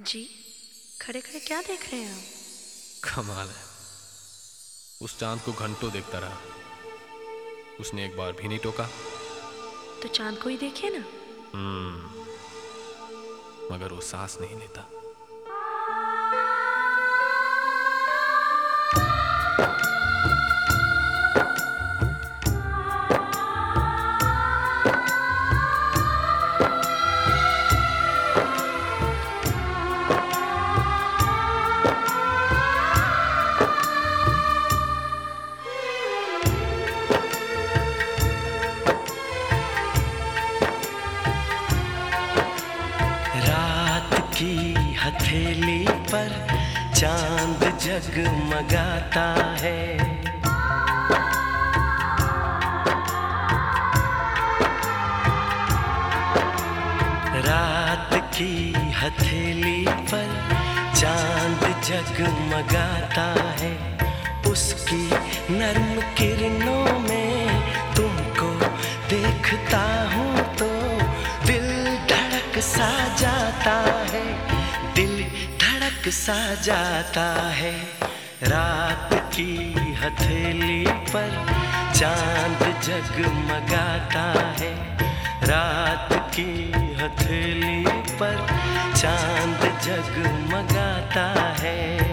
जी खड़े खड़े क्या देख रहे हैं आप? कमाल है। उस चाँद को घंटों देखता रहा। उसने एक बार भी नहीं टोका। तो चाँद को ही देखिए ना? हम्म मगर वो सांस नहीं लेता। जगमगाता है। रात की हथेली पर चाँद जगमगाता है। उसकी नर्म किरणों में तुमको देखता हूँ तो दिल धड़क सा जाता है। दिल धड़क सा जाता है। रात की हथेली पर चाँद जगमगाता है। रात की हथेली पर चाँद जगमगाता है।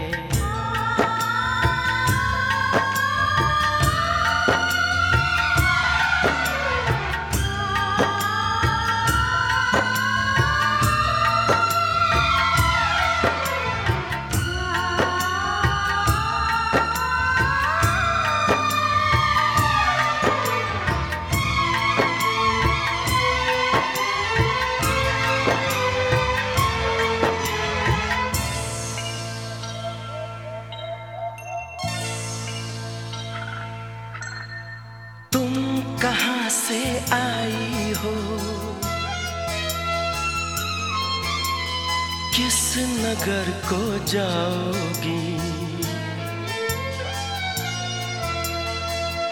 से आई हो। किस नगर को जाओगी?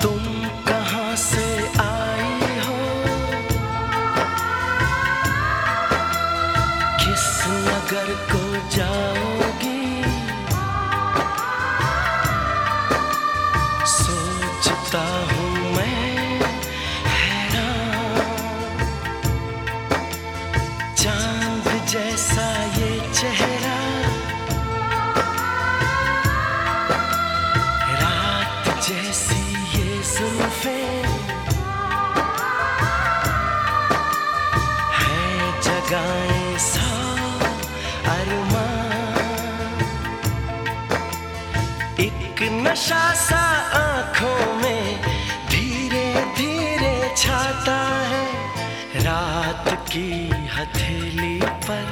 तुम नशा सा आँखों में धीरे धीरे छाता है। रात की हथेली पर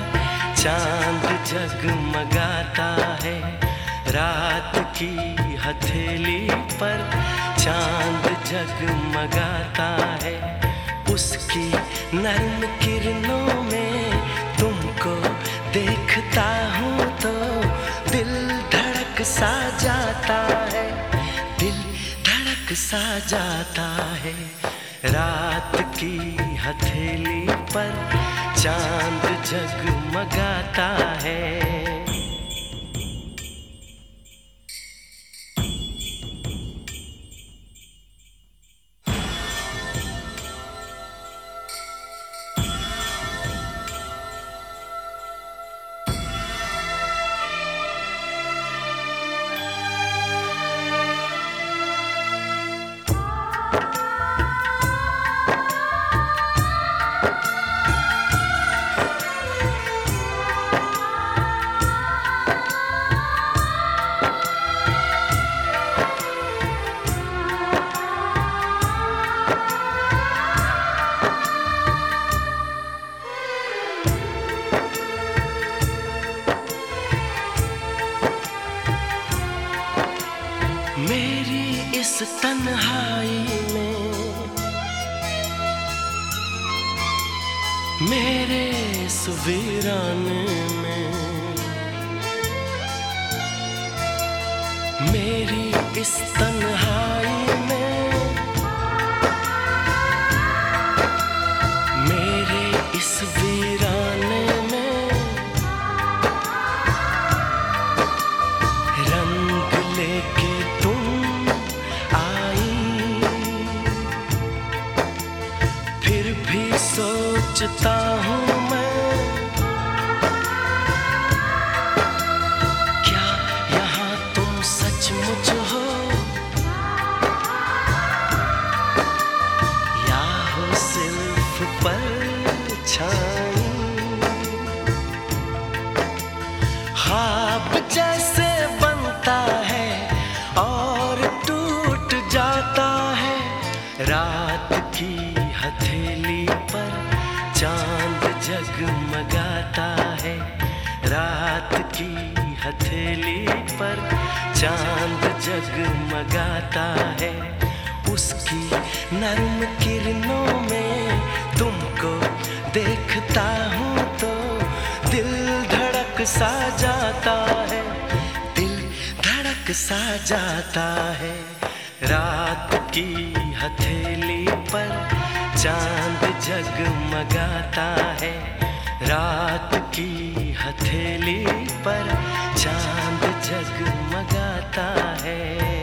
चाँद जगमगाता है। रात की हथेली पर चाँद जगमगाता है। उसकी नर्म किरणों में तुमको देखता हूँ तो दिल धड़क सा जाता है सा जाता है। रात की हथेली पर चाँद जगमगाता है। इस तन्हाई में। मेरे इस में। मेरी इस तन्हाई सोचता हूँ मैं। क्या यहाँ तुम सचमुच हो? या हो सिर्फ़ परछाई? ख्वाब जैसे बनता है और टूट जाता है। रात की हथेली चाँद जगमगाता है। रात की हथेली पर चाँद जगमगाता है। उसकी नर्म किरणों में तुमको देखता हूँ तो दिल धड़क सा जाता है। दिल धड़क सा जाता है। रात की हथेली पर चाँद जगमगाता है। रात की हथेली पर चाँद जगमगाता है।